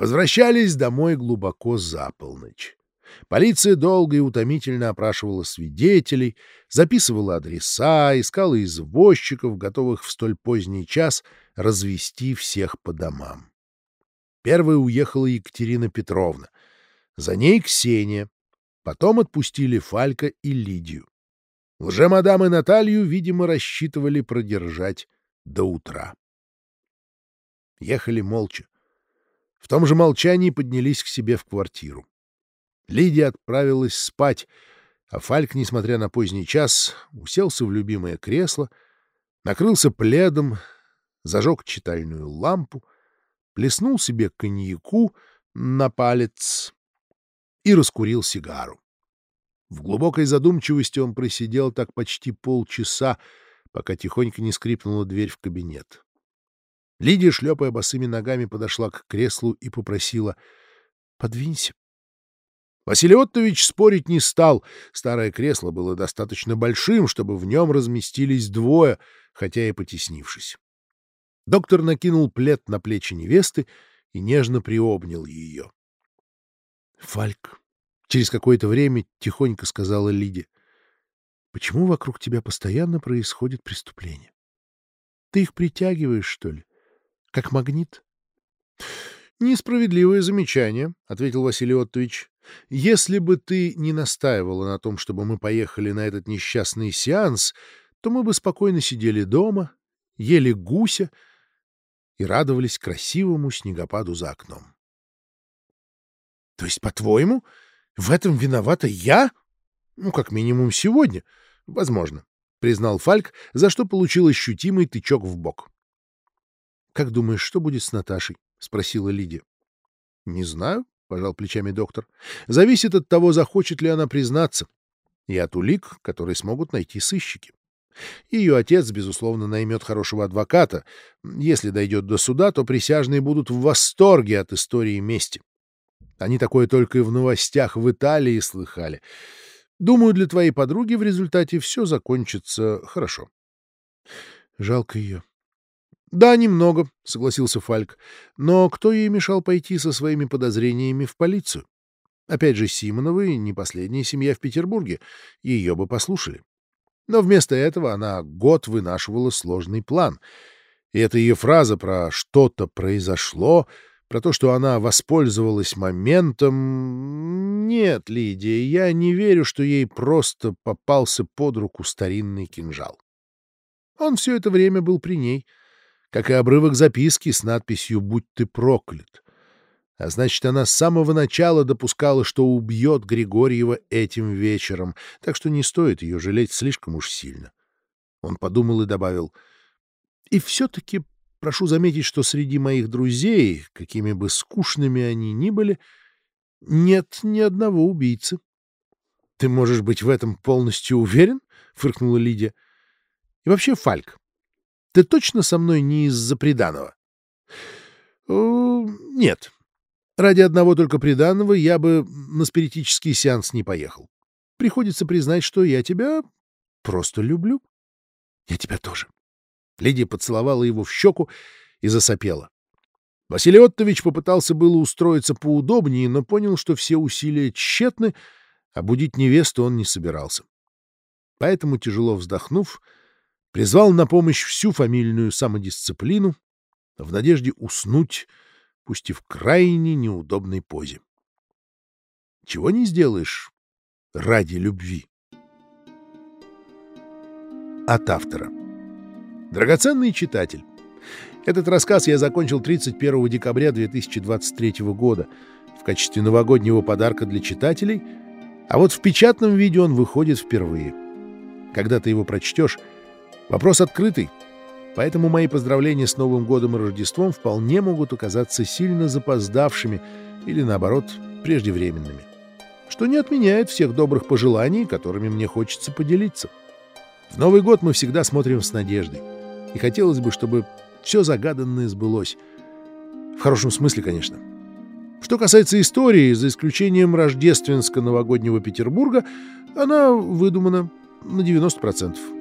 Возвращались домой глубоко за полночь. Полиция долго и утомительно опрашивала свидетелей, записывала адреса, искала извозчиков, готовых в столь поздний час развести всех по домам. Первой уехала Екатерина Петровна, за ней Ксения, потом отпустили Фалька и Лидию. Лже-мадам и Наталью, видимо, рассчитывали продержать до утра. Ехали молча. В том же молчании поднялись к себе в квартиру. Лидия отправилась спать, а Фальк, несмотря на поздний час, уселся в любимое кресло, накрылся пледом, зажег читальную лампу, плеснул себе коньяку на палец и раскурил сигару. В глубокой задумчивости он просидел так почти полчаса, пока тихонько не скрипнула дверь в кабинет. Лидия, шлепая босыми ногами, подошла к креслу и попросила «Подвинься». Василий Оттович спорить не стал. Старое кресло было достаточно большим, чтобы в нем разместились двое, хотя и потеснившись. Доктор накинул плед на плечи невесты и нежно приобнял ее. — Фальк, — через какое-то время тихонько сказала Лидия, — почему вокруг тебя постоянно происходит преступление? Ты их притягиваешь, что ли? Как магнит? — Несправедливое замечание, — ответил Василий Оттович. Если бы ты не настаивала на том, чтобы мы поехали на этот несчастный сеанс, то мы бы спокойно сидели дома, ели гуся и радовались красивому снегопаду за окном. — То есть, по-твоему, в этом виновата я? Ну, как минимум сегодня. Возможно, — признал Фальк, за что получил ощутимый тычок в бок. — Как думаешь, что будет с Наташей? — спросила Лидия. — Не знаю, пожал плечами доктор. Зависит от того, захочет ли она признаться, и от улик, которые смогут найти сыщики. Ее отец, безусловно, наймет хорошего адвоката. Если дойдет до суда, то присяжные будут в восторге от истории мести. Они такое только и в новостях в Италии слыхали. Думаю, для твоей подруги в результате все закончится хорошо. Жалко ее. «Да, немного», — согласился Фальк. «Но кто ей мешал пойти со своими подозрениями в полицию? Опять же, Симоновы — не последняя семья в Петербурге, ее бы послушали. Но вместо этого она год вынашивала сложный план. И эта ее фраза про «что-то произошло», про то, что она воспользовалась моментом... Нет, Лидия, я не верю, что ей просто попался под руку старинный кинжал. Он все это время был при ней — как и обрывок записки с надписью «Будь ты проклят». А значит, она с самого начала допускала, что убьет Григорьева этим вечером, так что не стоит ее жалеть слишком уж сильно. Он подумал и добавил, «И все-таки прошу заметить, что среди моих друзей, какими бы скучными они ни были, нет ни одного убийцы». «Ты можешь быть в этом полностью уверен?» — фыркнула Лидия. «И вообще, Фальк, ты точно со мной не из-за приданого? Нет. Ради одного только приданого я бы на спиритический сеанс не поехал. Приходится признать, что я тебя просто люблю. Я тебя тоже. Лидия поцеловала его в щеку и засопела. Василий Оттович попытался было устроиться поудобнее, но понял, что все усилия тщетны, а будить невесту он не собирался. Поэтому, тяжело вздохнув, призвал на помощь всю фамильную самодисциплину в надежде уснуть, пусть и в крайне неудобной позе. Чего не сделаешь ради любви. От автора. Драгоценный читатель. Этот рассказ я закончил 31 декабря 2023 года в качестве новогоднего подарка для читателей, а вот в печатном виде он выходит впервые. Когда ты его прочтешь, Вопрос открытый, поэтому мои поздравления с Новым годом и Рождеством вполне могут оказаться сильно запоздавшими или, наоборот, преждевременными. Что не отменяет всех добрых пожеланий, которыми мне хочется поделиться. В Новый год мы всегда смотрим с надеждой. И хотелось бы, чтобы все загаданное сбылось. В хорошем смысле, конечно. Что касается истории, за исключением рождественско-новогоднего Петербурга, она выдумана на 90%.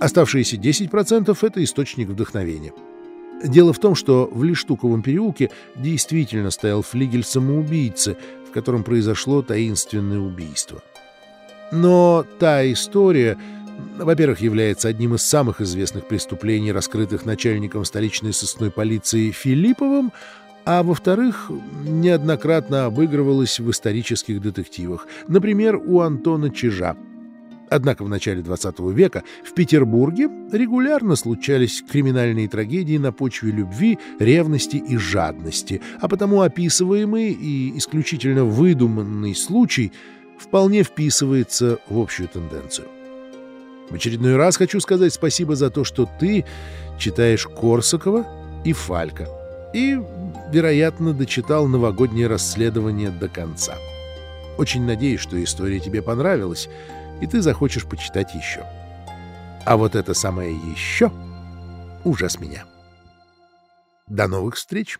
Оставшиеся 10% — это источник вдохновения. Дело в том, что в Лештуковом переулке действительно стоял флигель самоубийцы, в котором произошло таинственное убийство. Но та история, во-первых, является одним из самых известных преступлений, раскрытых начальником столичной сыскной полиции Филипповым, а во-вторых, неоднократно обыгрывалась в исторических детективах, например, у Антона Чижа – Однако в начале XX века в Петербурге регулярно случались криминальные трагедии на почве любви, ревности и жадности, а потому описываемый и исключительно выдуманный случай вполне вписывается в общую тенденцию. В очередной раз хочу сказать спасибо за то, что ты читаешь Корсакова и Фалька и, вероятно, дочитал новогоднее расследование до конца. Очень надеюсь, что история тебе понравилась, и ты захочешь почитать еще. А вот это самое «еще» уже с меня. До новых встреч!